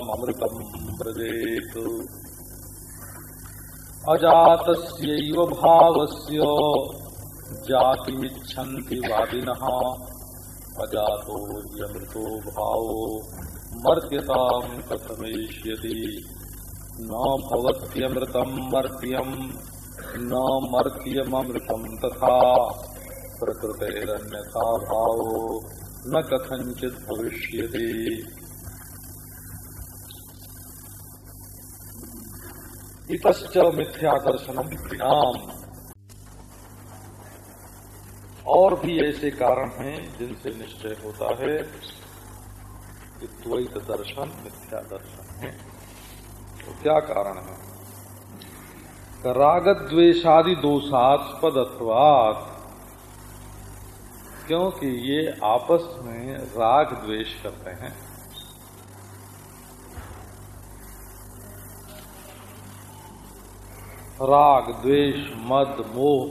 अमृतम व्रजेत अजातस्यैव भावस्य, जातिमिच्छन्ति वादिनः। अजातो यमृतो भावो मर्त्यताम् कथमेष्यति। न भवत्यमृतम् मर्त्यम्, न मर्त्यमृतम् तथा। प्रकृतेरन्यथा भावो, न कथञ्चित् भविष्यति। इतश्च मिथ्यादर्शनम। परिणाम और भी ऐसे कारण हैं जिनसे निश्चय होता है कि द्वैत दर्शन मिथ्या दर्शन है। तो क्या कारण है? राग द्वेषादि दोषास्पद अथवात क्योंकि ये आपस में राग द्वेष करते हैं। राग, द्वेष, मद, मोह।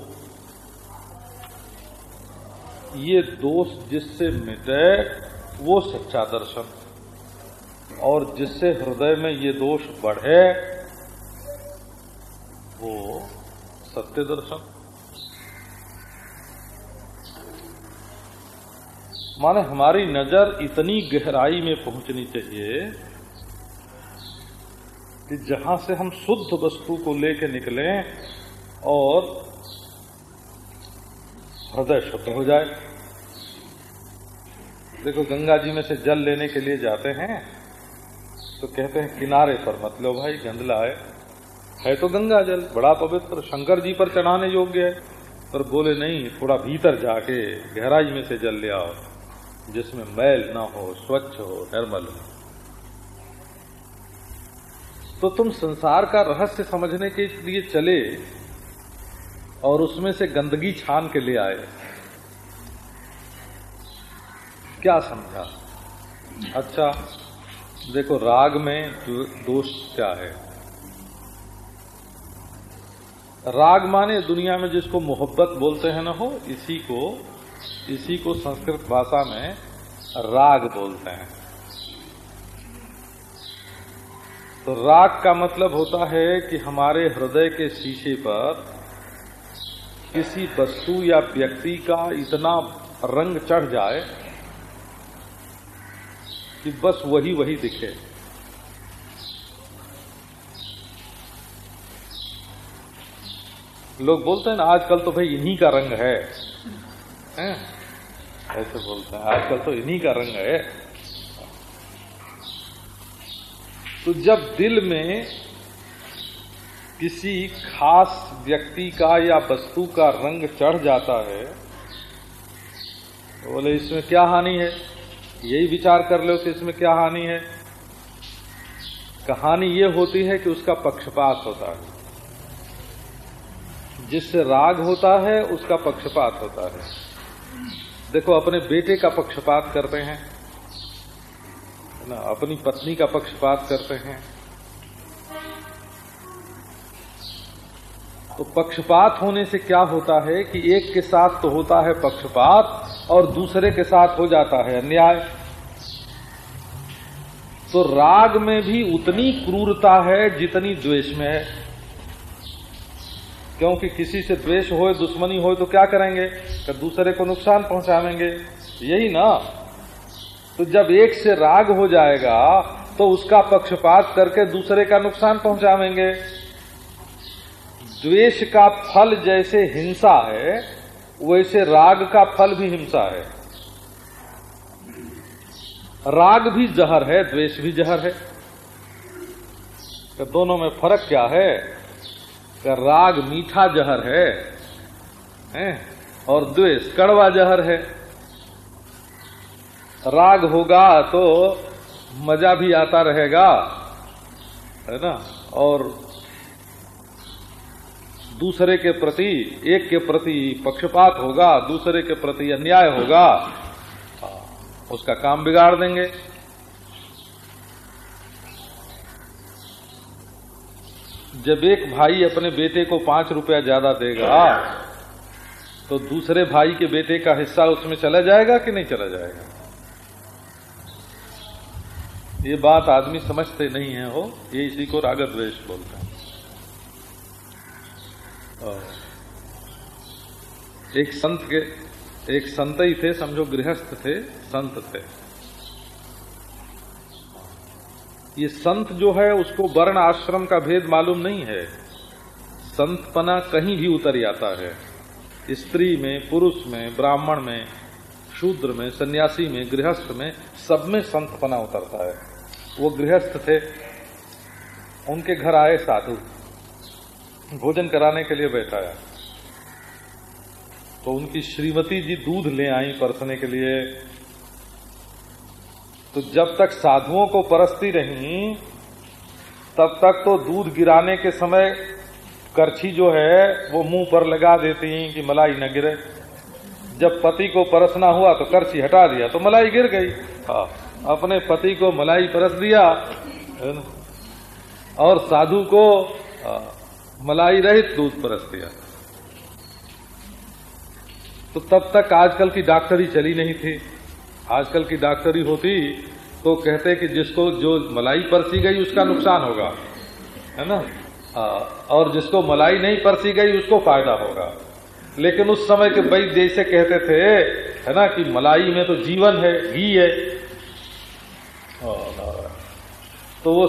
ये दोष जिससे मिटे, वो सच्चा दर्शन। और जिससे हृदय में ये दोष बढ़े, वो सत्य दर्शन। माने हमारी नज़र इतनी गहराई में पहुंचनी चाहिए कि जहाँ से हम शुद्ध वस्तु को लेके निकले और हृदय शुद्ध हो जाए। देखो, गंगा जी में से जल लेने के लिए जाते हैं तो कहते हैं, किनारे पर मत लो भाई गंदला है। है तो गंगा जल, बड़ा पवित्र, शंकर जी पर चढ़ाने योग्य है। पर बोले, नहीं, थोड़ा भीतर जाके गहराई में से जल ले आओ, जिसमें मैल ना हो, स्वच्छ हो, निर्मल हो। तो तुम संसार का रहस्य समझने के लिए चले और उसमें से गंदगी छान के ले आए। क्या समझा? अच्छा देखो, राग में दोष क्या है? राग माने दुनिया में जिसको मोहब्बत बोलते हैं ना हो, इसी को इसी को संस्कृत भाषा में राग बोलते हैं। तो राग का मतलब होता है कि हमारे हृदय के शीशे पर किसी वस्तु या व्यक्ति का इतना रंग चढ़ जाए कि बस वही वही दिखे। लोग बोलते हैं ना, आजकल तो भाई इन्हीं का रंग है। हैं? ऐसे बोलते हैं, आजकल तो इन्हीं का रंग है। तो जब दिल में किसी खास व्यक्ति का या वस्तु का रंग चढ़ जाता है तो बोले, इसमें क्या हानि है? यही विचार कर लो कि इसमें क्या हानि है। कहानी ये होती है कि उसका पक्षपात होता है। जिससे राग होता है, उसका पक्षपात होता है। देखो, अपने बेटे का पक्षपात करते हैं। ना अपनी पत्नी का पक्षपात करते हैं। तो पक्षपात होने से क्या होता है कि एक के साथ तो होता है पक्षपात और दूसरे के साथ हो जाता है अन्याय। तो राग में भी उतनी क्रूरता है जितनी द्वेष में है। क्योंकि किसी से द्वेष हो दुश्मनी हो तो क्या करेंगे? कि दूसरे को नुकसान पहुंचावेंगे यही ना। तो जब एक से राग हो जाएगा तो उसका पक्षपात करके दूसरे का नुकसान पहुंचावेंगे। द्वेष का फल जैसे हिंसा है वैसे राग का फल भी हिंसा है। राग भी जहर है द्वेष भी जहर है। तो दोनों में फ़र्क क्या है? कि राग मीठा जहर है, है? और द्वेष कड़वा जहर है। राग होगा तो मज़ा भी आता रहेगा, है ना? और दूसरे के प्रति, एक के प्रति पक्षपात होगा, दूसरे के प्रति अन्याय होगा, उसका काम बिगाड़ देंगे। जब एक भाई अपने बेटे को पाँच रुपया ज़्यादा देगा तो दूसरे भाई के बेटे का हिस्सा उसमें चला जाएगा कि नहीं चला जाएगा? ये बात आदमी समझते नहीं है हो ये इसी को राग द्वेष बोलते हैं। एक संत के, एक संत ही थे, समझो गृहस्थ थे, संत थे। ये संत जो है, उसको वर्ण आश्रम का भेद मालूम नहीं है। संतपना कहीं भी उतर जाता है। स्त्री में, पुरुष में, ब्राह्मण में शूद्र में, सन्यासी में, गृहस्थ में सब में संतपना उतरता है। वो गृहस्थ थे, उनके घर आए साधु। भोजन कराने के लिए बैठाया। तो उनकी श्रीमती जी दूध ले आई परसने के लिए। तो जब तक साधुओं को परसती रही, तब तक तो दूध गिराने के समय करछी जो है, वो मुँह पर लगा देती कि मलाई न गिरे। जब पति को परसना हुआ तो करछी हटा दिया तो मलाई गिर गई। हाँ। अपने पति को मलाई परस दिया और साधु को मलाई रहित दूध परस दिया। तो तब तक आजकल की डॉक्टरी चली नहीं थी। आजकल की डॉक्टरी होती तो कहते कि जिसको जो मलाई परसी गई उसका नुकसान होगा है ना? और जिसको मलाई नहीं परसी गई उसको फ़ायदा होगा। लेकिन उस समय के वैद्य जैसे कहते थे, है ना, कि मलाई में तो जीवन है, घी है। तो वो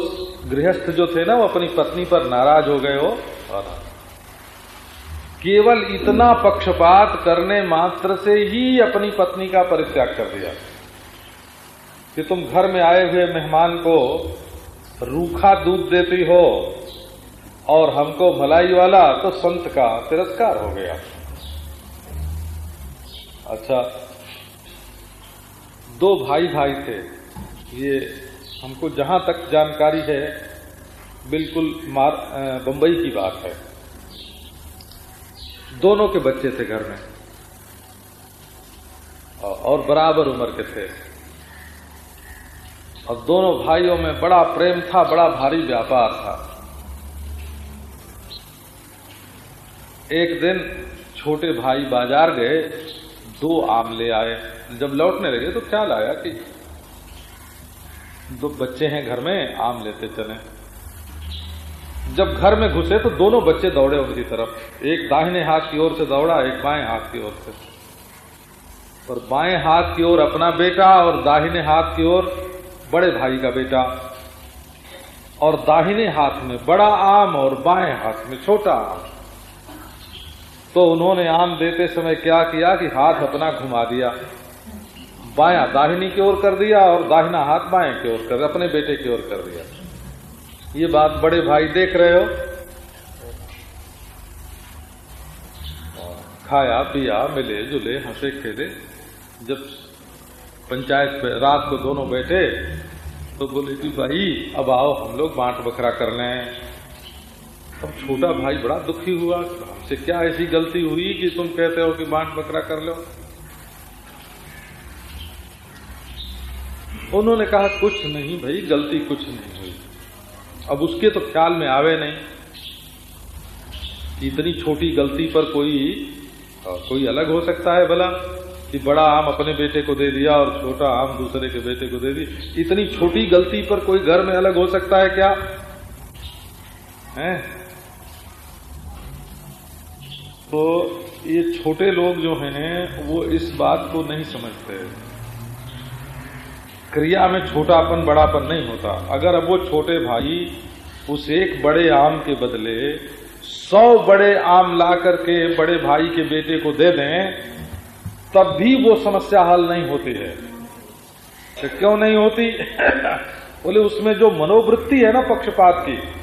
गृहस्थ जो थे ना, वो अपनी पत्नी पर नाराज़ हो गए हो केवल इतना पक्षपात करने मात्र से ही अपनी पत्नी का परित्याग कर दिया। कि तुम घर में आए हुए मेहमान को रूखा दूध देती हो और हमको भलाई वाला तो संत का तिरस्कार हो गया। अच्छा दो भाई भाई थे। ये हमको जहाँ तक जानकारी है, बिल्कुल मार बंबई की बात है। दोनों के बच्चे थे घर में। और बराबर उम्र के थे। और दोनों भाइयों में बड़ा प्रेम था, बड़ा भारी व्यापार था। एक दिन छोटे भाई बाज़ार गए। दो आम ले आए। जब लौटने लगे तो ख्याल आया कि दो बच्चे हैं घर में, आम लेते चले। जब घर में घुसे तो दोनों बच्चे दौड़े उनकी तरफ़। एक दाहिने हाथ की ओर से दौड़ा, एक बाएँ हाथ की ओर से। और बाएँ हाथ की ओर अपना बेटा और दाहिने हाथ की ओर बड़े भाई का बेटा। और दाहिने हाथ में बड़ा आम और बाएँ हाथ में छोटा आम। तो उन्होंने आम देते समय क्या किया कि हाथ अपना घुमा दिया। बाया दाहिनी की ओर कर दिया और दाहिना हाथ बाएँ की ओर कर, अपने बेटे की ओर कर दिया। ये बात बड़े भाई देख रहे हो। खाया, पिया, मिले, जुले, हंसे, खेले। जब पंचायत पे रात को दोनों बैठे तो बोले कि भाई, अब आओ, हम लोग बांट बखरा कर लें। अब छोटा भाई बड़ा दुखी हुआ हमसे क्या ऐसी गलती हुई कि तुम कहते हो कि बांट बकरा कर लो? उन्होंने कहा, कुछ नहीं भाई, गलती कुछ नहीं हुई। अब उसके तो ख्याल में आवे नहीं इतनी छोटी गलती पर कोई कोई अलग हो सकता है भला कि बड़ा आम अपने बेटे को दे दिया और छोटा आम दूसरे के बेटे को दे दी इतनी छोटी गलती पर कोई घर में अलग हो सकता है क्या? है? तो ये छोटे लोग जो हैं, वो इस बात को नहीं समझते। क्रिया में छोटापन, बड़ापन नहीं होता। अगर अब वो छोटे भाई उस एक बड़े आम के बदले सौ बड़े आम ला करके बड़े भाई के बेटे को दे दें, तब भी वो समस्या हल नहीं होती है। तो क्यों नहीं होती? बोले, उसमें जो मनोवृत्ति है ना पक्षपात की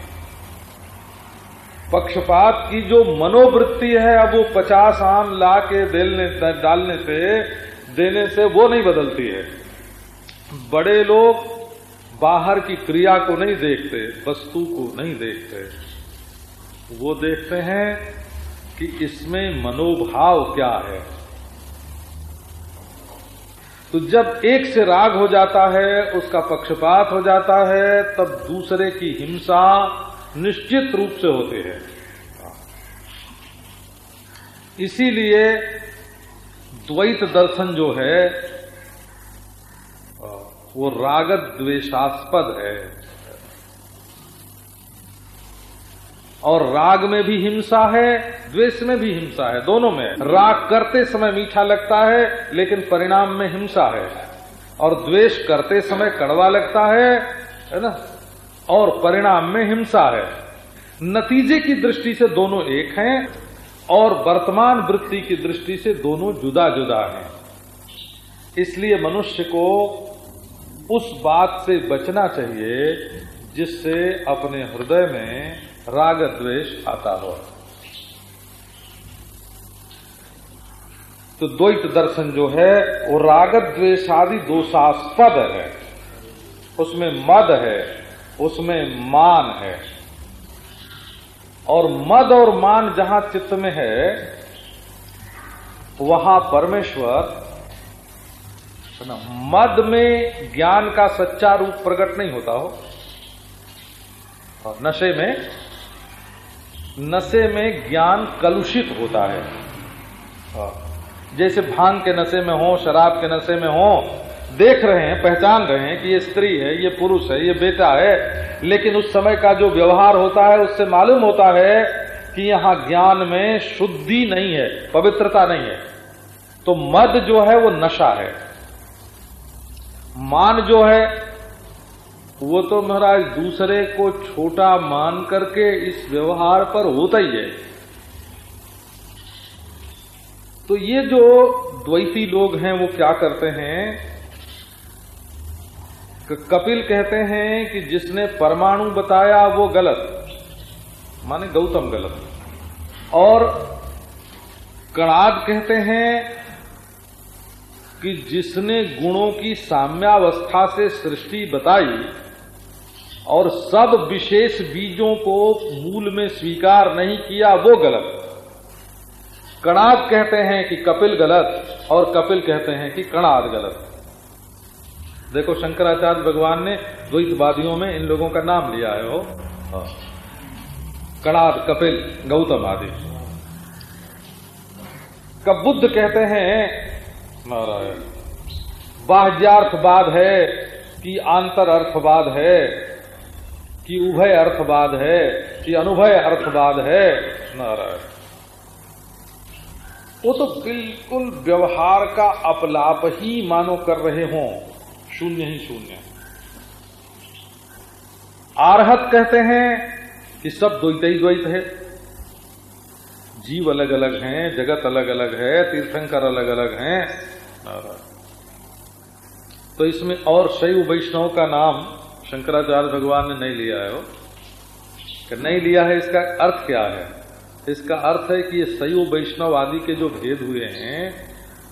पक्षपात की जो मनोवृत्ति है, अब वो पचास आम ला के डालने से, देने से वो नहीं बदलती है। बड़े लोग बाहर की क्रिया को नहीं देखते, वस्तु को नहीं देखते। वो देखते हैं कि इसमें मनोभाव क्या है। तो जब एक से राग हो जाता है, उसका पक्षपात हो जाता है, तब दूसरे की हिंसा निश्चित रूप से होते हैं। इसीलिए द्वैत दर्शन जो है, वो रागत द्वेषास्पद है। और राग में भी हिंसा है, द्वेष में भी हिंसा है, दोनों में। राग करते समय मीठा लगता है, लेकिन परिणाम में हिंसा है। और द्वेष करते समय कड़वा लगता है है ना? और परिणाम में हिंसा है। नतीजे की दृष्टि से दोनों एक हैं और वर्तमान वृत्ति की दृष्टि से दोनों जुदा जुदा हैं। इसलिए मनुष्य को उस बात से बचना चाहिए जिससे अपने हृदय में राग द्वेष आता हो। तो द्वैत दर्शन जो है, वो राग द्वेष आदि दोषास्पद है। उसमें मद है। उसमें मान है और मद और मान जहाँ चित्त में है, वहाँ परमेश्वर मद में ज्ञान का सच्चा रूप प्रकट नहीं होता हो और नशे में नशे में ज्ञान कलुषित होता है हाँ। जैसे भाँग के नशे में हो, शराब के नशे में हो देख रहे हैं, पहचान रहे हैं कि ये स्त्री है, ये पुरुष है, ये बेटा है, लेकिन उस समय का जो व्यवहार होता है, उससे मालूम होता है कि यहाँ ज्ञान में शुद्धि नहीं है, पवित्रता नहीं है। तो मद जो है, वो नशा है। मान जो है, वो तो महाराज दूसरे को छोटा मान करके इस व्यवहार पर होता ही है। तो ये जो द्वैती लोग हैं, वो क्या करते हैं कपिल कहते हैं कि जिसने परमाणु बताया वो गलत। माने गौतम गलत। और कणाद कहते हैं कि जिसने गुणों की साम्यावस्था से सृष्टि बताई और सब विशेष बीजों को मूल में स्वीकार नहीं किया, वो गलत। कणाद कहते हैं कि कपिल गलत और कपिल कहते हैं कि कणाद गलत। देखो, शंकराचार्य भगवान ने द्वैतवादियों में इन लोगों का नाम लिया है वो हाँ। कणाद कपिल, गौतम आदि। कब बुद्ध कहते हैं, नारायण, बाह्यार्थवाद है कि आंतर अर्थवाद है, कि उभय अर्थवाद है, कि अनुभय अर्थवाद है, नारायण। वो तो बिल्कुल व्यवहार का अपलाप ही मानो कर रहे हो। शून्य ही शून्य आरहत कहते हैं कि सब द्वैत ही द्वैत है। जीव अलग अलग हैं, जगत अलग अलग है, तीर्थंकर अलग अलग हैं। तो इसमें और शैव वैष्णव का नाम शंकराचार्य भगवान ने नहीं लिया है वो। कि नहीं लिया है, इसका अर्थ क्या है? इसका अर्थ है कि ये सयु वैष्णव आदि के जो भेद हुए हैं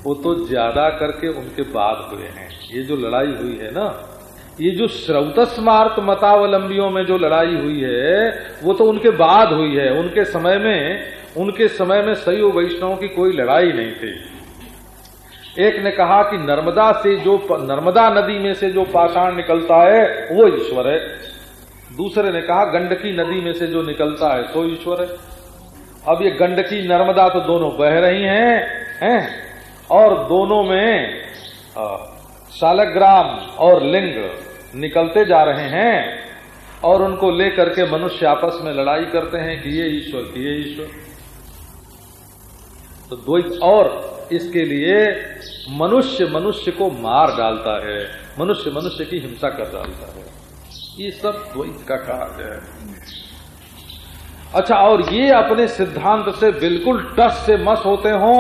वो तो ज़्यादा करके उनके बाद हुए हैं। ये जो लड़ाई हुई है ना, ये जो श्रौत स्मार्त मतावलंबियों में जो लड़ाई हुई है, वो तो उनके बाद हुई है। उनके समय में, उनके समय में सही वैष्णव की कोई लड़ाई नहीं थी। एक ने कहा कि नर्मदा से जो नर्मदा नदी में से जो पाषाण निकलता है, वो ईश्वर है। दूसरे ने कहा, गंडकी नदी में से जो निकलता है तो ईश्वर है। अब ये गंडकी नर्मदा तो दोनों बह रही हैं हैं? और दोनों में शालग्राम और लिंग निकलते जा रहे हैं और उनको लेकर के मनुष्य आपस में लड़ाई करते हैं, कि ये ईश्वर, कि ये ईश्वर। तो द्वैत और इसके लिए मनुष्य मनुष्य को मार डालता है, मनुष्य मनुष्य की हिंसा कर डालता है। ये सब द्वैत का कार्य है। अच्छा और ये अपने सिद्धांत से बिल्कुल टस से मस होते हो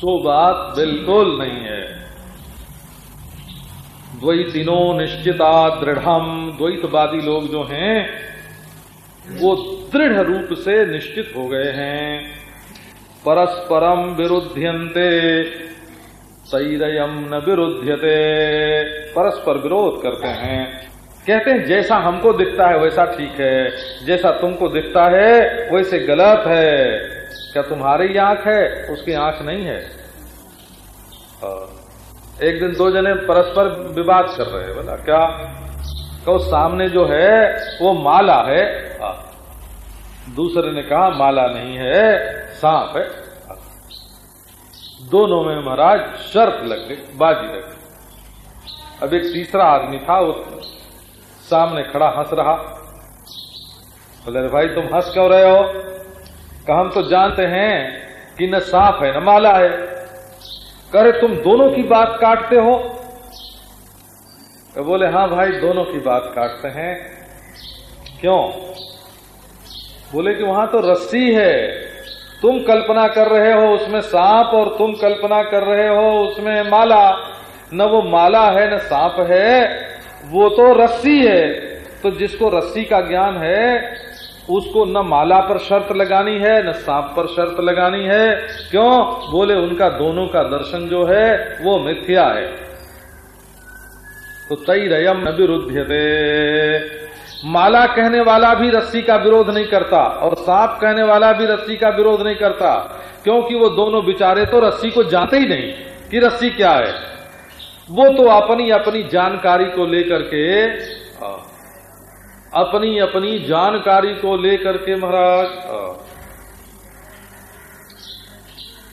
सो बात बिल्कुल नहीं है। द्वैतिनो निश्चिता दृढ़ द्वैतवादी लोग जो हैं, वो दृढ़ रूप से निश्चित हो गए हैं। परस्परम विरुद्ध्यंते सैरयम न विरुद्धते परस्पर विरोध करते हैं। कहते हैं, जैसा हमको दिखता है वैसा ठीक है। जैसा तुमको दिखता है, वैसे गलत है। क्या तुम्हारी आँख है? उसकी आँख नहीं है। एक दिन दो जने परस्पर विवाद कर रहे हैं, बोला, क्या? कहो सामने जो है, वो माला है। दूसरे ने कहा, माला नहीं है, सांप है। दोनों में महाराज शर्त लग गई, बाजी लग गई। अब एक तीसरा आदमी था, वो सामने खड़ा हंस रहा। बोले भाई, तुम हंस क्यों रहे हो? हम तो जानते हैं कि न सांप है, न माला है। करे तुम दोनों की बात काटते हो? तो बोले हाँ भाई, दोनों की बात काटते हैं। क्यों? बोले कि वहाँ तो रस्सी है। तुम कल्पना कर रहे हो उसमें सांप और तुम कल्पना कर रहे हो उसमें माला। न वो माला है, न सांप है, वो तो रस्सी है। तो जिसको रस्सी का ज्ञान है उसको न माला पर शर्त लगानी है, न सांप पर शर्त लगानी है। क्यों? बोले, उनका दोनों का दर्शन जो है, वो मिथ्या है। तो तई रयम न विरुद्ध माला कहने वाला भी रस्सी का विरोध नहीं करता, और सांप कहने वाला भी रस्सी का विरोध नहीं करता, क्योंकि वो दोनों बिचारे तो रस्सी को जानते ही नहीं कि रस्सी क्या है। वो तो अपनी अपनी जानकारी को लेकर के अपनी अपनी जानकारी को लेकर के महाराज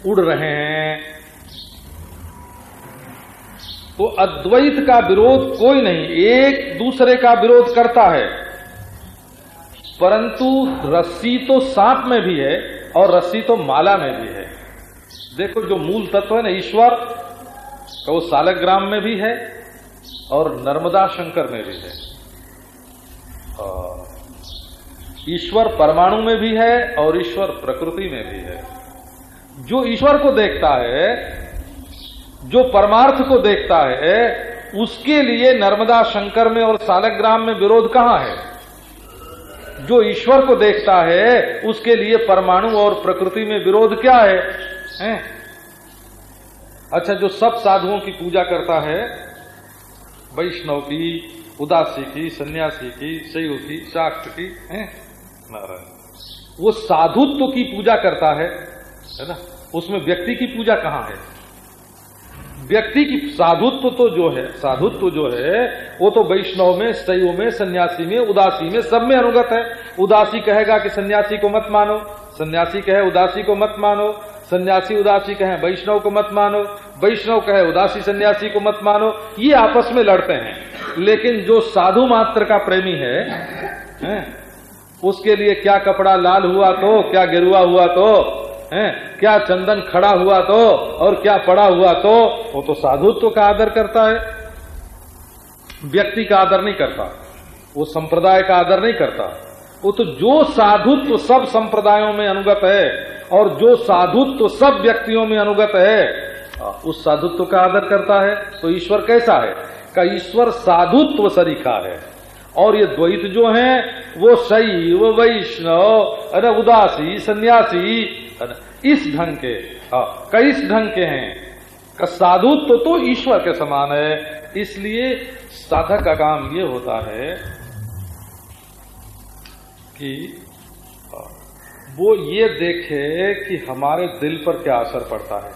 उड़ रहे हैं। तो अद्वैत का विरोध कोई नहीं, एक दूसरे का विरोध करता है। परंतु रस्सी तो सांप में भी है और रस्सी तो माला में भी है। देखो जो मूल तत्व है ना, ईश्वर तो वो सालग्राम में भी है और नर्मदा शंकर में भी है। ईश्वर परमाणु में भी है और ईश्वर प्रकृति में भी है। जो ईश्वर को देखता है जो परमार्थ को देखता है उसके लिए नर्मदा शंकर में और सालग्राम में विरोध कहाँ है? जो ईश्वर को देखता है उसके लिए परमाणु और प्रकृति में विरोध क्या है, है? अच्छा जो सब साधुओं की पूजा करता है वैष्णव की उदासी की सन्यासी की शैव की शाक्त की है? वो साधुत्व की पूजा करता है है ना? उसमें व्यक्ति की पूजा कहाँ है? व्यक्ति की साधुत्व तो जो है साधुत्व जो है वो तो वैष्णव में शैव में सन्यासी में उदासी में सब में अनुगत है। उदासी कहेगा कि सन्यासी को मत मानो सन्यासी कहे उदासी को मत मानो सन्यासी उदासी कहे वैष्णव को मत मानो वैष्णव कहे उदासी सन्यासी को मत मानो ये आपस में लड़ते हैं। लेकिन जो साधु मात्र का प्रेमी है, है उसके लिए क्या कपड़ा लाल हुआ तो क्या गिरुआ हुआ तो है क्या चंदन खड़ा हुआ तो और क्या पड़ा हुआ तो वो तो साधुत्व का आदर करता है। व्यक्ति का आदर नहीं करता वो संप्रदाय का आदर नहीं करता। वो तो जो साधुत्व सब संप्रदायों में अनुगत है, और जो साधुत्व सब व्यक्तियों में अनुगत है, उस साधुत्व का आदर करता है तो ईश्वर कैसा है? का ईश्वर साधुत्व सरीखा है। और ये द्वैत जो है, वो शैव, वैष्णव, अरे उदासी, सन्यासी इस ढंग के कई ढंग के हैं। का साधुत्व तो ईश्वर के समान है, इसलिए साधक का काम ये होता है कि वो ये देखे कि हमारे दिल पर क्या असर पड़ता है।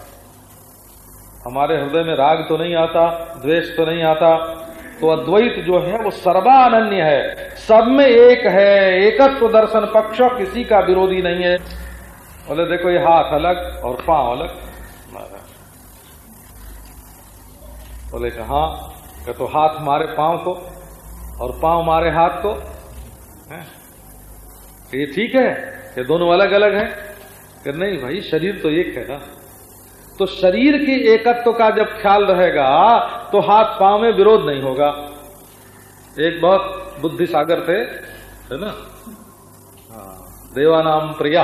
हमारे हृदय में राग तो नहीं आता, द्वेष तो नहीं आता तो अद्वैत जो है, वो सर्वानन्य है। सब में एक है, एकत्व दर्शन पक्ष किसी का विरोधी नहीं है। बोले, देखो, ये हाथ अलग और पाँव अलग। बोले कहा तो हाथ मारे पाँव को और पाँव मारे हाथ को, है? ये ठीक है ये दोनों अलग अलग हैं। कि नहीं भाई शरीर तो एक है ना। तो शरीर के एकत्व का जब ख्याल रहेगा तो हाथ पाँव में विरोध नहीं होगा। एक बहुत बुद्धि सागर थे है ना? हाँ, देवानाम प्रिया।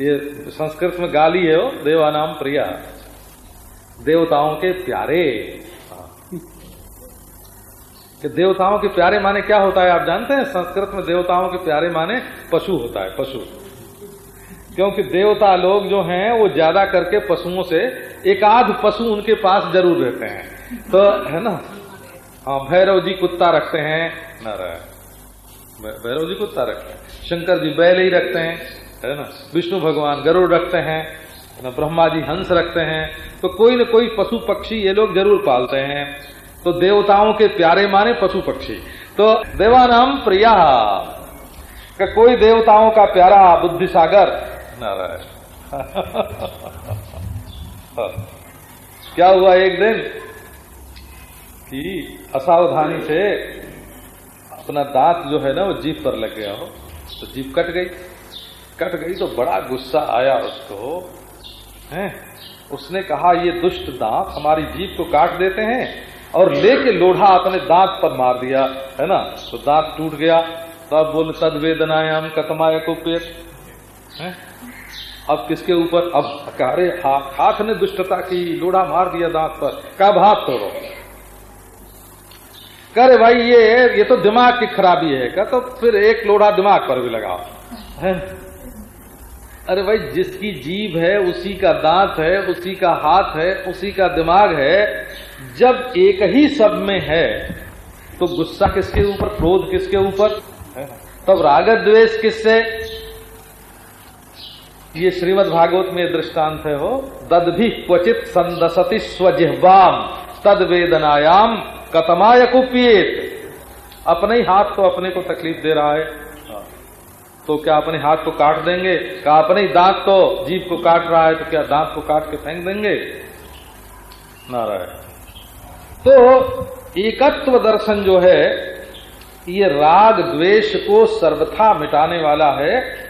ये संस्कृत में गाली है वो देवानाम प्रिया। देवताओं के प्यारे। कि देवताओं के प्यारे माने क्या होता है, आप जानते हैं? संस्कृत में देवताओं के प्यारे माने पशु होता है, पशु। क्योंकि देवता लोग जो हैं, वो ज़्यादा करके पशुओं से एक आध पशु उनके पास ज़रूर रहते हैं। तो है ना? हाँ भैरव जी कुत्ता रखते हैं, न भैरव जी कुत्ता रखते हैं। शंकर जी बैल ही रखते हैं, है ना? विष्णु भगवान गरुड़ रखते हैं ब्रह्मा जी हंस रखते हैं। तो कोई न कोई पशु पक्षी ये लोग ज़रूर पालते हैं। तो देवताओं के प्यारे माने पशु पक्षी। तो देवानाम प्रिया। का कोई देवताओं का प्यारा बुद्धि सागर नारायण। क्या हुआ एक दिन? कि असावधानी से अपना दांत जो है ना, वो जीप पर लग गया हो तो जीप कट गई। कट गई तो बड़ा गुस्सा आया उसको। है? उसने कहा, ये दुष्ट दांत हमारी जीप को काट देते हैं और लेके लोढ़ा अपने दांत पर मार दिया, है ना? तो दांत टूट गया। तब बोल, तद वेदनायाम कतमाया को पेट अब किसके ऊपर? अब अरे हाथ ने दुष्टता की, लोढ़ा मार दिया दांत पर। कब हाथ तोड़ो? करे भाई, ये ये तो दिमाग की खराबी है। क्या तो फिर एक लोढ़ा दिमाग पर भी लगाओ। है? अरे भाई जिसकी जीभ है, उसी का दांत है, उसी का हाथ है, उसी का दिमाग है, जब एक ही सब में है तो गुस्सा किसके ऊपर, क्रोध किसके ऊपर? तब राग द्वेष किससे? ये श्रीमद भागवत में दृष्टांत है हो दद भी क्वचित संदसती स्वजिह्वाम, तद वेदनायाम कतमाय कुपियत अपने ही हाथ तो अपने को तकलीफ़ दे रहा है। तो क्या अपने हाथ को काट देंगे? क्या अपने दांत को जीप को काट रहा है तो क्या दांत को काट के फेंक देंगे? नारायण। तो एकत्व दर्शन जो है, ये राग द्वेष को सर्वथा मिटाने वाला है,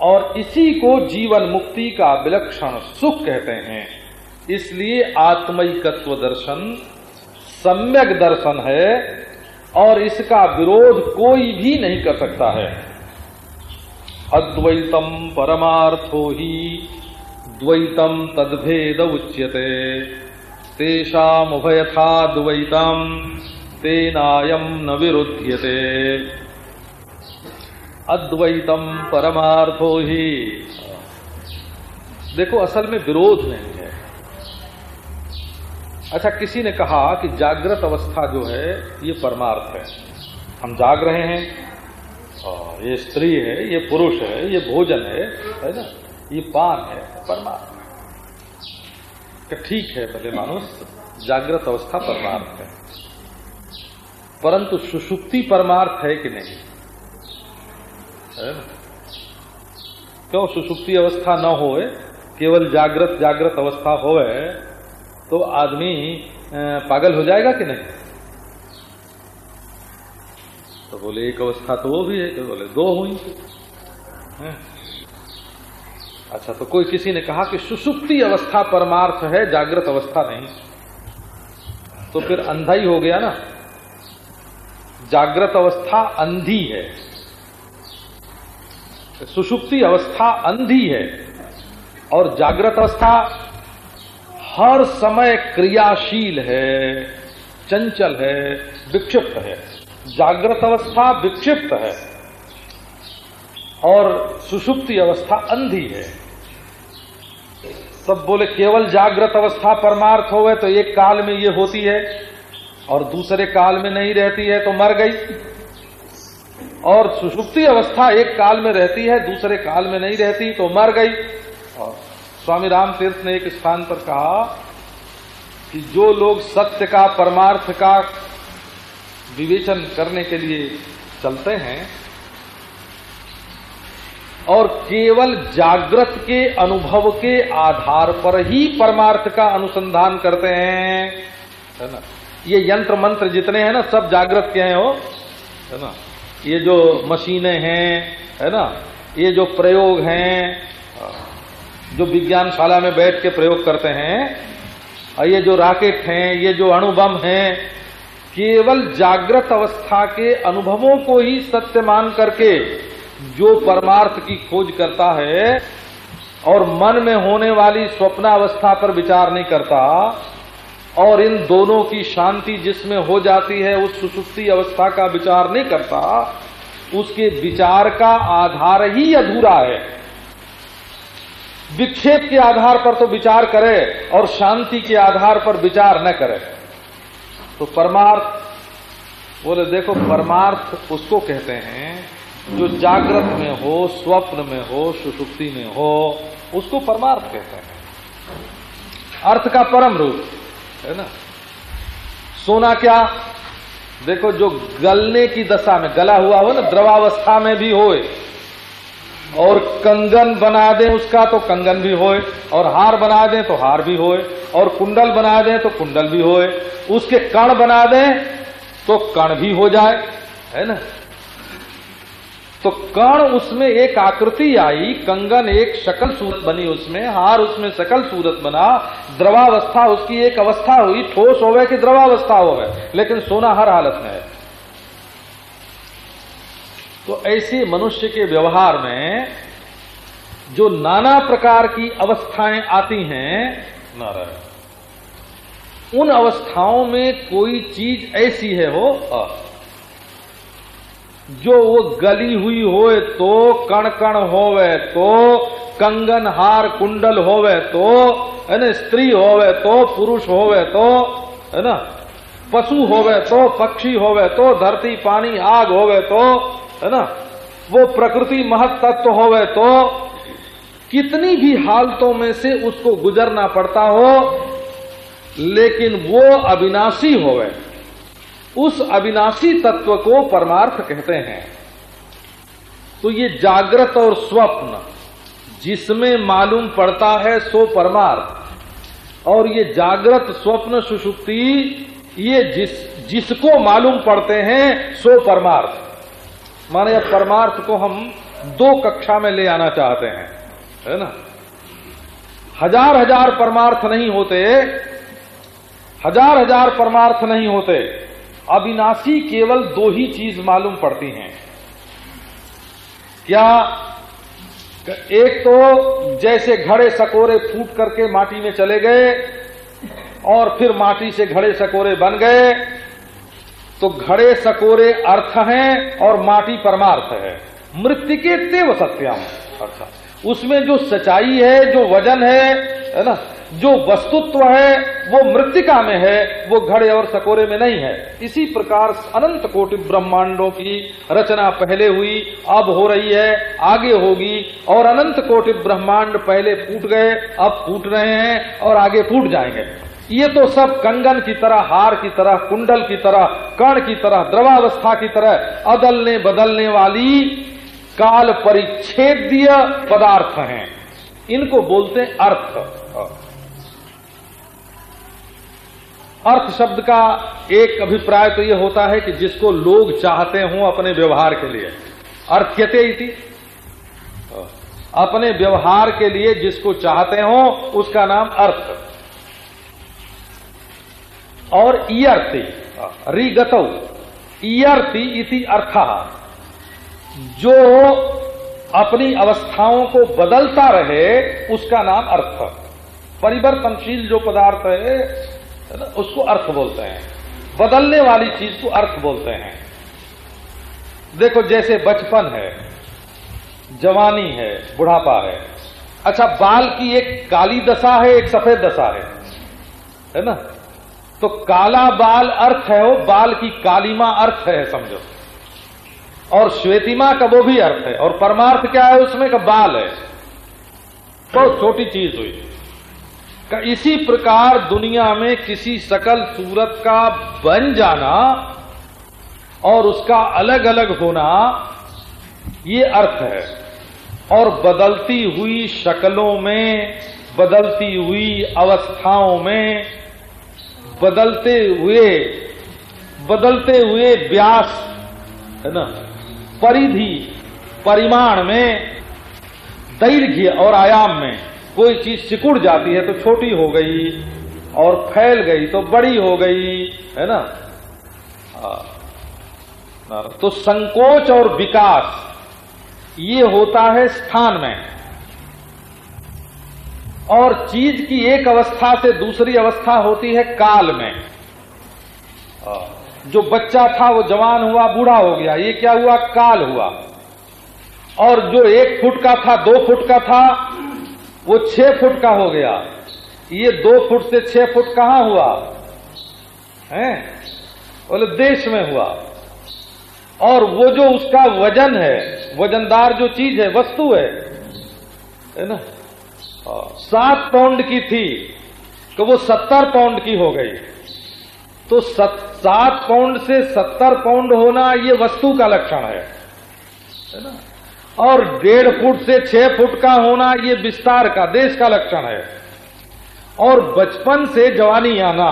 और इसी को जीवन मुक्ति का विलक्षण सुख कहते हैं। इसलिए आत्मिकत्व दर्शन सम्यक दर्शन है, और इसका विरोध कोई भी नहीं कर सकता है। अद्वैतम परमार्थो ही द्वैतम तद्भेद उच्यते। तेषाम उभयथा द्वैतम तेनायम न विरुध्यते। अद्वैतम परमार्थो ही देखो, असल में विरोध नहीं है। अच्छा किसी ने कहा कि जागृत अवस्था जो है, ये परमार्थ है। हम जाग रहे हैं ये स्त्री है, ये पुरुष है, ये भोजन है है ना? ये पान है परमार्थ ठीक है, भले मानुष, जागृत अवस्था परमार्थ है। परंतु सुषुप्ति परमार्थ है कि नहीं? है ना? क्यों सुषुप्ति अवस्था न होए, केवल जागृत जागृत अवस्था होए तो आदमी पागल हो जाएगा कि नहीं? तो बोले, एक अवस्था तो वो भी है तो बोले, दो हुई। अच्छा तो कोई किसी ने कहा कि सुसुप्ति अवस्था परमार्थ है, जागृत अवस्था नहीं। तो फिर अंधा ही हो गया ना। जागृत अवस्था अंधी है। सुषुप्ति अवस्था अंधी है। और जागृत अवस्था हर समय क्रियाशील है, चंचल है, विक्षिप्त है। जागृत अवस्था विक्षिप्त है और सुषुप्ति अवस्था अंधी है। सब बोले, केवल जागृत अवस्था परमार्थ हो तो एक काल में ये होती है और दूसरे काल में नहीं रहती है तो मर गई। और सुषुप्ति अवस्था एक काल में रहती है, दूसरे काल में नहीं रहती तो मर गई। और स्वामी राम तीर्थ ने एक स्थान पर कहा कि जो लोग सत्य का, परमार्थ का विवेचन करने के लिए चलते हैं और केवल जागृत के अनुभव के आधार पर ही परमार्थ का अनुसंधान करते हैं, है ना? ये यंत्र मंत्र जितने हैं ना, सब जागृत के हैं हो है ना? ये जो मशीनें हैं, है ना? ये जो प्रयोग हैं, जो विज्ञानशाला में बैठ के प्रयोग करते हैं, और ये जो रॉकेट हैं, ये जो अणुबम हैं केवल जागृत अवस्था के अनुभवों को ही सत्य मान करके जो परमार्थ की खोज करता है और मन में होने वाली स्वप्नावस्था पर विचार नहीं करता और इन दोनों की शांति जिसमें हो जाती है, उस सुसुप्ति अवस्था का विचार नहीं करता, उसके विचार का आधार ही अधूरा है। विक्षेप के आधार पर तो विचार करे और शांति के आधार पर विचार न करे। तो परमार्थ बोले देखो परमार्थ उसको कहते हैं, जो जागृत में हो, स्वप्न में हो सुषुप्ति में हो, उसको परमार्थ कहते हैं। अर्थ का परम रूप, है ना? सोना क्या? देखो जो गलने की दशा में, गला हुआ हो ना, द्रवावस्था में भी हो और कंगन बना दें उसका तो कंगन भी होए, और हार बना दें तो हार भी होए और कुंडल बना दें तो कुंडल भी होए। उसके कण बना दें तो कण भी हो जाए। है ना? तो कण उसमें एक आकृति आई, कंगन एक शकल सूरत बनी उसमें, हार उसमें शकल सूरत बना, द्रवावस्था उसकी एक अवस्था हुई, ठोस होवे कि द्रवावस्था होवे, लेकिन सोना हर हालत में है। तो ऐसे मनुष्य के व्यवहार में जो नाना प्रकार की अवस्थाएँ आती हैं नारायण। उन अवस्थाओं में कोई चीज़ ऐसी है हो। जो वो गली हुई होए तो कण कण होवे तो कंगन हार कुंडल होवे तो है ना स्त्री होवे तो पुरुष होवे तो है ना पशु होवे तो पक्षी होवे तो धरती पानी आग होवे तो है ना वो प्रकृति महत तत्व होवे तो कितनी भी हालतों में से उसको गुजरना पड़ता हो, लेकिन वो अविनाशी होवे। उस अविनाशी तत्व को परमार्थ कहते हैं। तो ये जागृत और स्वप्न, जिसमें मालूम पड़ता है सो परमार्थ। और ये जागृत स्वप्न सुषुप्ति, ये जिस, जिसको मालूम पड़ते हैं, सो परमार्थ। माने परमार्थ को हम दो कक्षा में ले आना चाहते हैं। है ना? हज़ार हज़ार परमार्थ नहीं होते, हज़ार हज़ार परमार्थ नहीं होते। अविनाशी केवल दो ही चीज़ मालूम पड़ती हैं। क्या एक तो जैसे घड़े सकोरे फूट करके माटी में चले गए और फिर माटी से घड़े सकोरे बन गए तो घड़े सकोरे अर्थ हैं और माटी परमार्थ है। मृत्यु के तेव सत्याम, अर्थात। उसमें जो सच्चाई है, जो वज़न है है ना, जो वस्तुत्व है, वो मृतिका में है, वो घड़े और सकोरे में नहीं है। इसी प्रकार अनंत कोटि ब्रह्मांडों की रचना पहले हुई, अब हो रही है, आगे होगी, और अनंत कोटि ब्रह्मांड पहले फूट गए, अब फूट रहे हैं, और आगे फूट जाएँगे। ये तो सब कंगन की तरह, हार की तरह, कुंडल की तरह, कण की तरह, द्रवावस्था की तरह, अदलने बदलने वाली काल परिच्छेदीय पदार्थ हैं। इनको बोलते हैं अर्थ। अर्थ शब्द का एक अभिप्राय तो यह होता है कि जिसको लोग चाहते हों अपने व्यवहार के लिए। अर्थ्यते इति। अपने व्यवहार के लिए जिसको चाहते हो, उसका नाम अर्थ। और ईयर्थी रिगत। ईयर्थी इति अर्थ। जो अपनी अवस्थाओं को बदलता रहे, उसका नाम अर्थ। परिवर्तनशील जो पदार्थ है उसको अर्थ बोलते हैं। बदलने वाली चीज़ को अर्थ बोलते हैं। देखो, जैसे बचपन है, जवानी है, बुढ़ापा है। अच्छा बाल की एक काली दशा है, एक सफ़ेद दशा है है ना? तो काला बाल अर्थ है वो बाल की कालीमा अर्थ है, समझो। और श्वेतिमा का वो भी अर्थ है। और परमार्थ क्या है उसमें? का बाल है। बहुत छोटी चीज़ हुई। का इसी प्रकार दुनिया में किसी सकल सूरत का बन जाना और उसका अलग अलग होना, ये अर्थ है। और बदलती हुई शक्लों में, बदलती हुई अवस्थाओं में, बदलते हुए बदलते हुए व्यास है ना? परिधि, परिमाण में, दैर्घ्य और आयाम में कोई चीज़ सिकुड़ जाती है तो छोटी हो गई और फैल गई तो बड़ी हो गई, है ना? तो संकोच और विकास, ये होता है स्थान में। और चीज़ की एक अवस्था से दूसरी अवस्था होती है काल में। जो बच्चा था, वो जवान हुआ, बूढ़ा हो गया। ये क्या हुआ? काल हुआ। और जो एक फुट का था, दो फुट का था, वो छह फुट का हो गया। ये दो फुट से छह फुट कहाँ हुआ? है? बोले, देश में हुआ। और वो जो उसका वज़न है, वजनदार जो चीज़ है, वस्तु है है ना? सात पाउंड की थी तो वो सत्तर पाउंड की हो गई। तो सात पाउंड से सत्तर पाउंड होना ये वस्तु का लक्षण है। है ना? और डेढ़ फुट से छह फुट का होना ये विस्तार का, देश का लक्षण है। और बचपन से जवानी आना,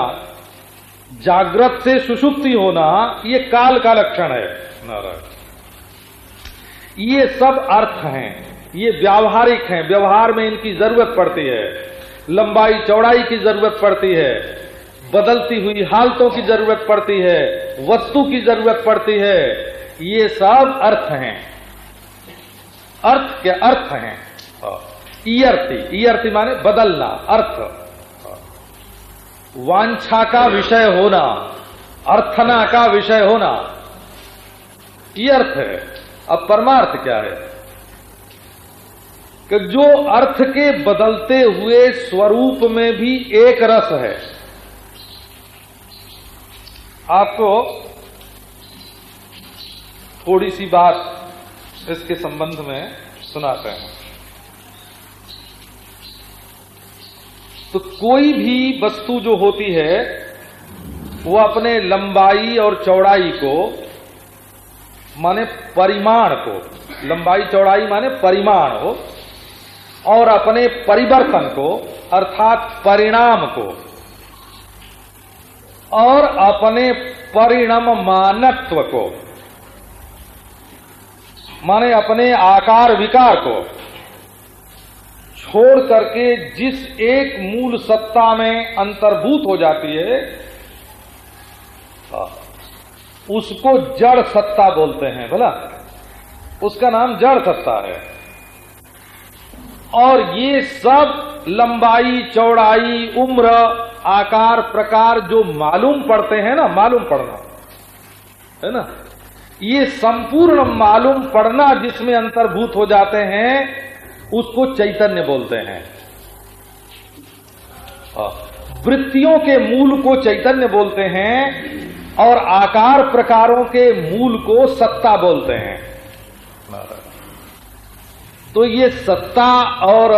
जागृत से सुषुप्ति होना, ये काल का लक्षण है, नारायण। ये सब अर्थ हैं, ये व्यावहारिक हैं, व्यवहार में इनकी ज़रूरत पड़ती है। लंबाई, चौड़ाई की ज़रूरत पड़ती है। बदलती हुई हालतों की ज़रूरत पड़ती है, वस्तु की ज़रूरत पड़ती है, ये सब अर्थ हैं। अर्थ के अर्थ हैं। ईयर्थी ईयर्थी माने बदलना, अर्थ। वांछा का विषय होना, अर्थना का विषय होना, ये अर्थ है। अब परमार्थ क्या है? कि जो अर्थ के बदलते हुए स्वरूप में भी एक रस है। आपको थोड़ी सी बात इसके संबंध में सुनाते हैं। तो कोई भी वस्तु जो होती है, वो अपने लंबाई और चौड़ाई को, माने परिमाण को, लंबाई, चौड़ाई माने परिमाण हो, और अपने परिवर्तन को, अर्थात परिणाम को और अपने परिणाम मानत्व को, माने अपने आकार विकार को, छोड़ करके जिस एक मूल सत्ता में अंतर्भूत हो जाती है उसको जड़ सत्ता बोलते हैं, बोला? उसका नाम जड़ सत्ता है। और ये सब लंबाई, चौड़ाई, उम्र, आकार, प्रकार जो मालूम पड़ते हैं ना, मालूम पड़ना, है ना? ये संपूर्ण मालूम पड़ना जिसमें अंतर्भूत हो जाते हैं, उसको चैतन्य बोलते हैं। वृत्तियों के मूल को चैतन्य बोलते हैं और आकार प्रकारों के मूल को सत्ता बोलते हैं। तो ये सत्ता और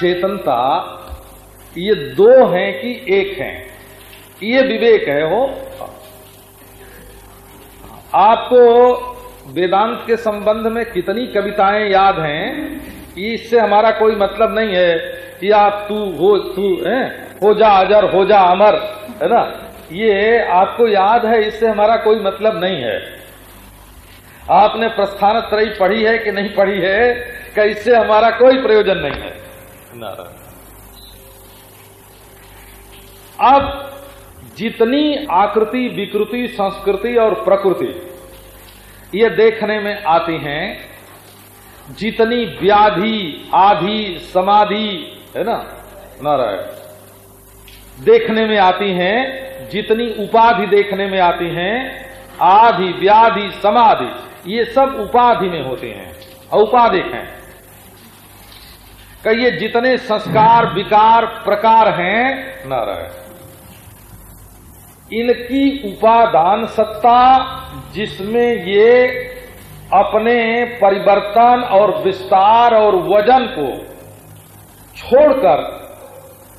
चेतनता, ये दो हैं कि एक हैं? ये विवेक है, हो। आपको वेदांत के संबंध में कितनी कविताएँ याद हैं इससे हमारा कोई मतलब नहीं है कि आप तू हो तू, है? हो जा अजर, हो जा अमर, है ना? ये आपको याद है, इससे हमारा कोई मतलब नहीं है। आपने प्रस्थान त्रयी पढ़ी है कि नहीं पढ़ी है? कि इससे हमारा कोई प्रयोजन नहीं है? नारायण। अब जितनी आकृति, विकृति, संस्कृति और प्रकृति ये देखने में आती हैं, जितनी व्याधि, आधि, समाधि, है ना? नारायण। देखने में आती हैं, जितनी उपाधि देखने में आती हैं आधि व्याधि, समाधि, ये सब उपाधि में होते हैं। औपाधिक हैं। कहिए, जितने संस्कार, विकार, प्रकार हैं नारायण इनकी उपादान सत्ता, जिसमें ये अपने परिवर्तन और विस्तार और वज़न को छोड़कर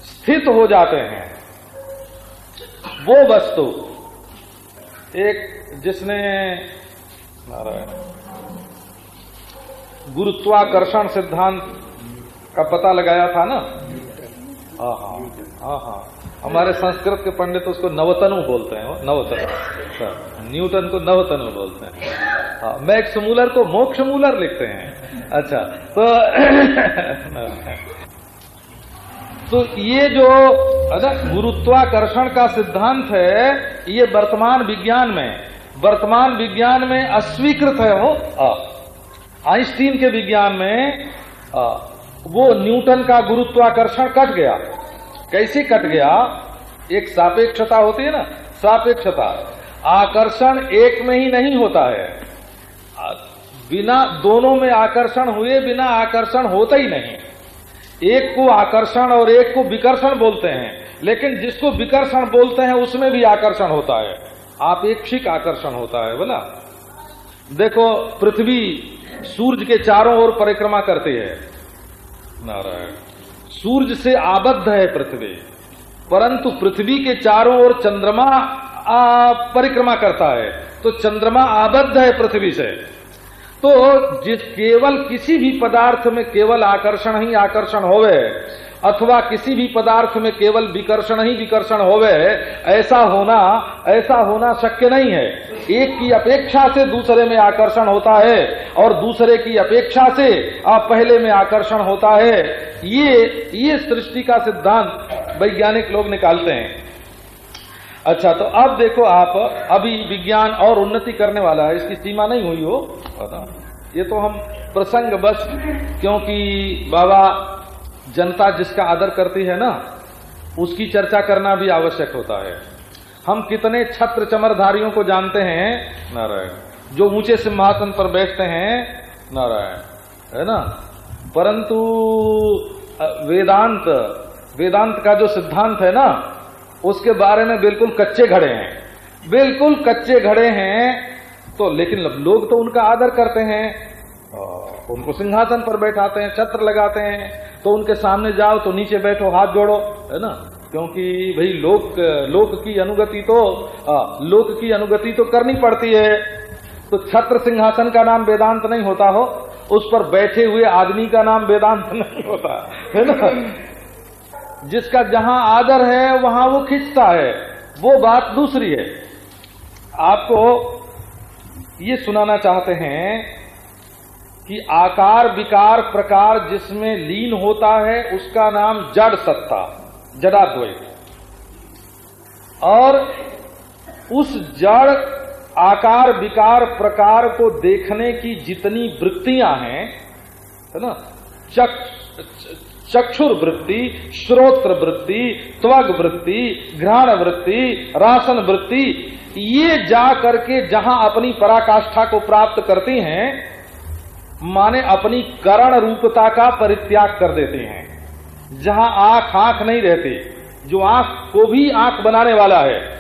स्थित हो जाते हैं, वो वस्तु एक जिसने गुरुत्वाकर्षण सिद्धांत का पता लगाया था ना? हाँ हाँ हाँ हमारे संस्कृत के पंडित उसको नवतनु बोलते हैं नवतनु। अच्छा, न्यूटन को नवतनु बोलते हैं। हाँ मैक्स मूलर को मोक्ष मूलर लिखते हैं। अच्छा तो तो ये जो गुरुत्वाकर्षण का सिद्धांत है ये वर्तमान विज्ञान में वर्तमान विज्ञान में अस्वीकृत है वो आइंस्टीन के विज्ञान में आ, वो न्यूटन का गुरुत्वाकर्षण कट गया। कैसे कट गया? एक सापेक्षता होती है ना सापेक्षता। आकर्षण एक में ही नहीं होता है। बिना दोनों में आकर्षण हुए बिना आकर्षण होता ही नहीं। एक को आकर्षण और एक को विकर्षण बोलते हैं लेकिन जिसको विकर्षण बोलते हैं उसमें भी आकर्षण होता है। आपेक्षिक आकर्षण होता है, बोला। देखो, पृथ्वी सूर्य के चारों ओर परिक्रमा करती है। नारायण सूर्य से आबद्ध है पृथ्वी, परंतु पृथ्वी के चारों ओर चंद्रमा परिक्रमा करता है। तो चंद्रमा आबद्ध है पृथ्वी से। तो जिस केवल किसी भी पदार्थ में केवल आकर्षण ही आकर्षण होवे अथवा किसी भी पदार्थ में केवल विकर्षण ही विकर्षण होवे, ऐसा होना ऐसा होना शक्य नहीं है। एक की अपेक्षा से दूसरे में आकर्षण होता है और दूसरे की अपेक्षा से आप पहले में आकर्षण होता है। ये ये सृष्टि का सिद्धांत वैज्ञानिक लोग निकालते हैं। अच्छा तो अब देखो आप, अभी विज्ञान और उन्नति करने वाला है। इसकी सीमा नहीं हुई हो? ये तो हम प्रसंग बस क्योंकि बाबा जनता जिसका आदर करती है ना, उसकी चर्चा करना भी आवश्यक होता है। हम कितने छत्र चमरधारियों को जानते हैं, नारायण। जो ऊँचे सिंहासन पर बैठते हैं, नारायण। है ना? परंतु वेदांत वेदांत का जो सिद्धांत है ना, उसके बारे में बिल्कुल कच्चे घड़े हैं। बिल्कुल कच्चे घड़े हैं तो लेकिन लोग तो उनका आदर करते हैं। उनको सिंहासन पर बैठाते हैं छत्र लगाते हैं तो उनके सामने जाओ तो नीचे बैठो हाथ जोड़ो है ना? क्योंकि भाई लोक लोक की अनुगति तो आ, लोक की अनुगति तो करनी पड़ती है। तो छत्र सिंहासन का नाम वेदांत नहीं होता हो उस पर बैठे हुए आदमी का नाम वेदांत नहीं होता है ना? जिसका जहाँ आदर है वहाँ वो खिंचता है वो बात दूसरी है। आपको ये सुनाना चाहते हैं कि आकार, विकार, प्रकार जिसमें लीन होता है, उसका नाम जड़ सत्ता जड़ाद्वैत और उस जड़, आकार, विकार, प्रकार को देखने की जितनी वृत्तियाँ हैं, है ना, चक चक्षुर वृत्ति श्रोत्र वृत्ति, त्वग वृत्ति, घ्राण वृत्ति, रासन वृत्ति, ये जा करके जहाँ अपनी पराकाष्ठा को प्राप्त करती हैं माने अपनी करण रूपता का परित्याग कर देते हैं। जहाँ आँख आँख नहीं रहती, जो आँख को भी आँख बनाने वाला है।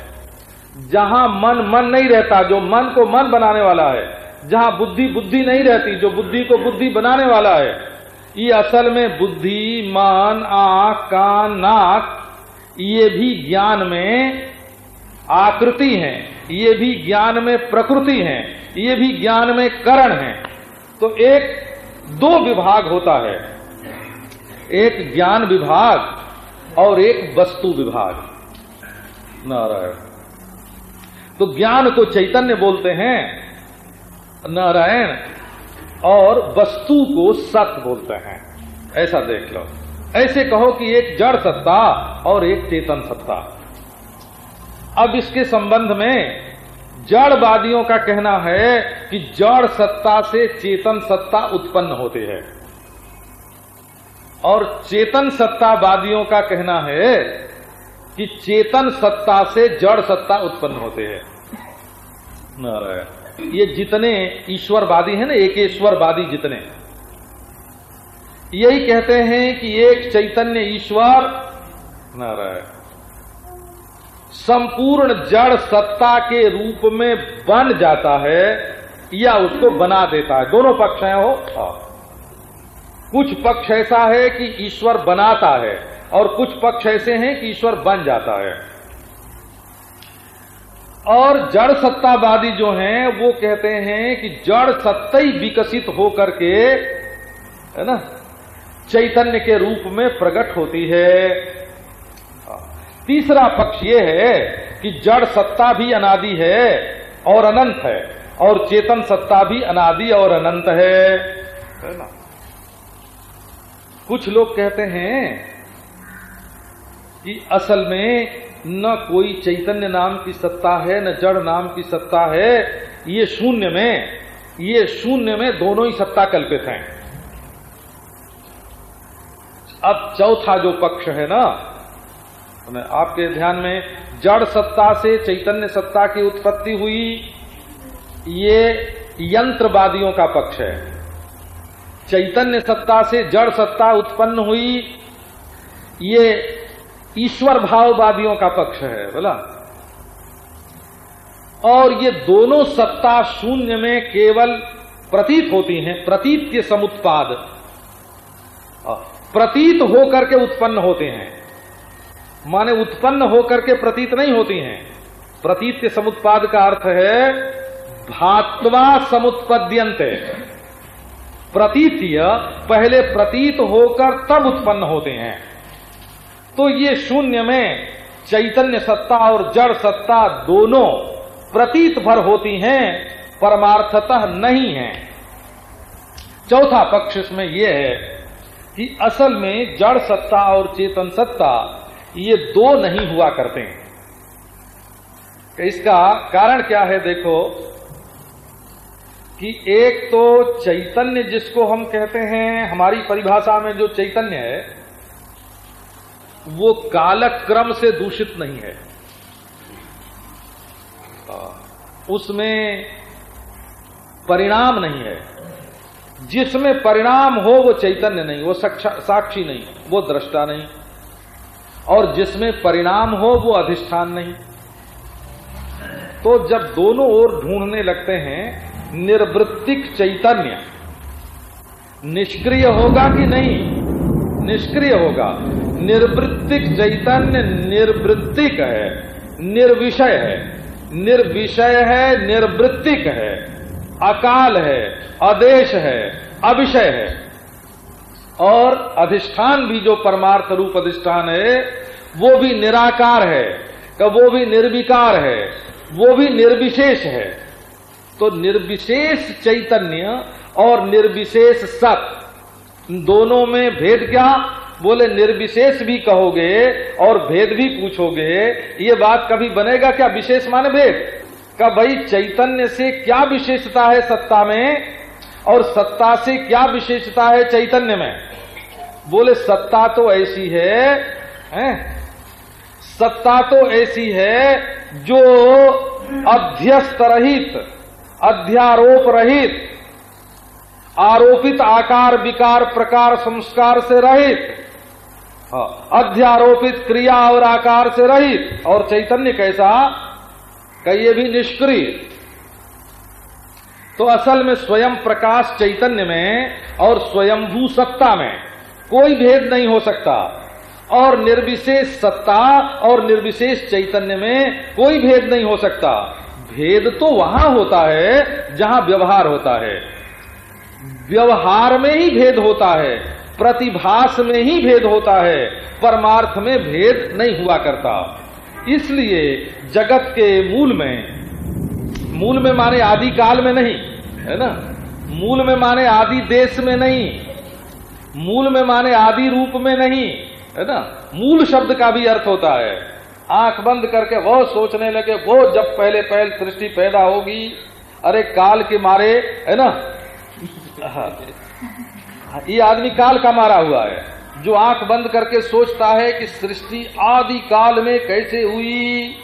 जहाँ मन मन नहीं रहता, जो मन को मन बनाने वाला है। जहाँ बुद्धि बुद्धि नहीं रहती, जो बुद्धि को बुद्धि बनाने वाला है। ये असल में बुद्धि, मन, आँख, कान, नाक, ये भी ज्ञान में आकृति हैं। ये भी ज्ञान में प्रकृति हैं। ये भी ज्ञान में करण हैं। तो एक, दो विभाग होता है। एक ज्ञान विभाग और एक वस्तु विभाग। नारायण। तो ज्ञान को चैतन्य बोलते हैं, नारायण, और वस्तु को सत्य बोलते हैं। ऐसा देख लो। ऐसे कहो कि एक जड़ सत्ता और एक चेतन सत्ता। अब इसके संबंध में जड़वादियों का कहना है कि जड़ सत्ता से चेतन सत्ता उत्पन्न होते है। और चेतन सत्तावादियों का कहना है कि चेतन सत्ता से जड़ सत्ता उत्पन्न होते हैं। नारायण, ये जितने ईश्वरवादी हैं ना एक ईश्वरवादी जितने, यही कहते हैं कि एक चैतन्य ईश्वर, नारायण संपूर्ण जड़ सत्ता के रूप में बन जाता है या उसको बना देता है। दोनों पक्ष हैं हो हाँ। कुछ पक्ष ऐसा है कि ईश्वर बनाता है और कुछ पक्ष ऐसे हैं कि ईश्वर बन जाता है। और जड़ सत्तावादी जो हैं, वो कहते हैं कि जड़ सत्ता ही विकसित होकर के, है ना, चैतन्य के रूप में प्रकट होती है। तीसरा पक्ष ये है कि जड़ सत्ता भी अनादि है और अनंत है, और चेतन सत्ता भी अनादि और अनंत है। है ना? कुछ लोग कहते हैं कि असल में न कोई चैतन्य नाम की सत्ता है, न जड़ नाम की सत्ता है। ये शून्य में, ये शून्य में दोनों ही सत्ता कल्पित हैं। अब चौथा जो पक्ष है ना आपके ध्यान में जड़ सत्ता से चैतन्य सत्ता की उत्पत्ति हुई। ये यंत्रवादियों का पक्ष है। चैतन्य सत्ता से जड़ सत्ता उत्पन्न हुई। ये ईश्वर भाववादियों का पक्ष है, बोला। और ये दोनों सत्ता शून्य में केवल प्रतीत होती हैं, प्रतीत के समुत्पाद। प्रतीत होकर के उत्पन्न होते हैं। माने उत्पन्न होकर के प्रतीत नहीं होती हैं। प्रतीत के समुत्पाद का अर्थ है, भात्वा समुत्पद्यंत प्रतीतीय पहले प्रतीत होकर तब उत्पन्न होते हैं। तो ये शून्य में चैतन्य सत्ता और जड़ सत्ता दोनों प्रतीत भर होती हैं, परमार्थतः नहीं है। चौथा पक्ष इसमें यह है कि असल में जड़ सत्ता और चेतन सत्ता ये दो नहीं हुआ करते। हैं इसका कारण क्या है देखो, कि एक तो चैतन्य जिसको हम कहते हैं, हमारी परिभाषा में जो चैतन्य है, वो कालक्रम से दूषित नहीं है। उसमें परिणाम नहीं है। जिसमें परिणाम हो वो चैतन्य नहीं, वो साक्षी नहीं, वो दृष्टा नहीं। और जिसमें परिणाम हो वो अधिष्ठान नहीं। तो जब दोनों ओर ढूँढने लगते हैं, निर्वृत्तिक चैतन्य, निष्क्रिय होगा कि नहीं? निष्क्रिय होगा। निर्वृत्तिक चैतन्य निर्वृत्तिक है, निर्विषय है। निर्विषय है, निर्वृत्तिक है। अकाल है आदेश है, अविषय है। और अधिष्ठान भी जो परमार्थ रूप अधिष्ठान है, वो भी निराकार है वो भी निर्विकार है, वो भी निर्विशेष है। तो निर्विशेष चैतन्य और निर्विशेष सत, दोनों में भेद क्या? बोले, निर्विशेष भी कहोगे और भेद भी पूछोगे, ये बात कभी बनेगा क्या? विशेष माने भेद। का भाई, चैतन्य से क्या विशेषता है सत्ता में? और सत्ता से क्या विशेषता है चैतन्य में? बोले सत्ता तो ऐसी है, है? सत्ता तो ऐसी है जो अध्यस्त रहित अध्यारोप रहित आरोपित आकार विकार प्रकार संस्कार से रहित हाँ, अध्यारोपित क्रिया और आकार से रहित। और चैतन्य कैसा? कहिए भी निष्क्रिय। तो असल में स्वयं प्रकाश चैतन्य में और स्वयंभू सत्ता में कोई भेद नहीं हो सकता। और निर्विशेष सत्ता और निर्विशेष चैतन्य में कोई भेद नहीं हो सकता। भेद तो वहाँ होता है, जहाँ व्यवहार होता है। व्यवहार में ही भेद होता है, प्रतिभास में ही भेद होता है, परमार्थ में भेद नहीं हुआ करता। इसलिए जगत के मूल में मूल में माने आदि काल में नहीं, है ना? मूल में माने आदि देश में नहीं, मूल में माने आदि रूप में नहीं, है ना? मूल शब्द का भी अर्थ होता है। आँख बंद करके वो सोचने लगे, वो जब पहले पहल सृष्टि पैदा होगी, अरे काल के मारे, है ना? ये आदमी काल का मारा हुआ है, जो आँख बंद करके सोचता है कि सृष्टि आदि काल में कैसे हुई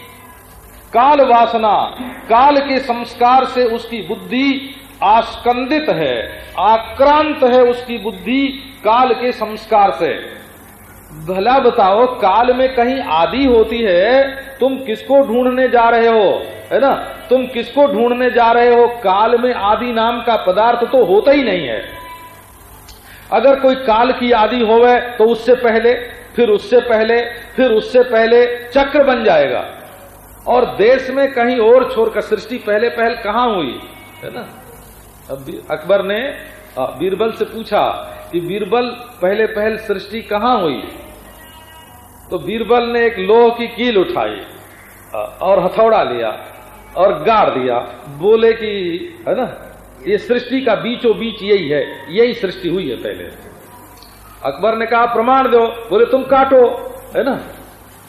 काल वासना, काल के संस्कार से उसकी बुद्धि आस्कंदित है, आक्रांत है उसकी बुद्धि काल के संस्कार से। भला बताओ, काल में कहीं आदि होती है, तुम किसको ढूँढने जा रहे हो? है ना? तुम किसको ढूँढने जा रहे हो? काल में आदि नाम का पदार्थ तो होता ही नहीं है। अगर कोई काल की आदि होवे तो उससे पहले, फिर उससे पहले, फिर उससे पहले चक्र बन जाएगा। और देश में कहीं और छोड़कर सृष्टि पहले पहल कहाँ हुई? है ना? अब अकबर ने बीरबल से पूछा कि बीरबल पहले पहल सृष्टि कहाँ हुई? तो बीरबल ने एक लोह की कील उठाई और हथौड़ा लिया और गाड़ दिया, बोले कि, है ना, ये सृष्टि का बीचों बीच यही है, यही सृष्टि हुई है पहले। अकबर ने कहा, प्रमाण दो। बोले, तुम काटो। है ना?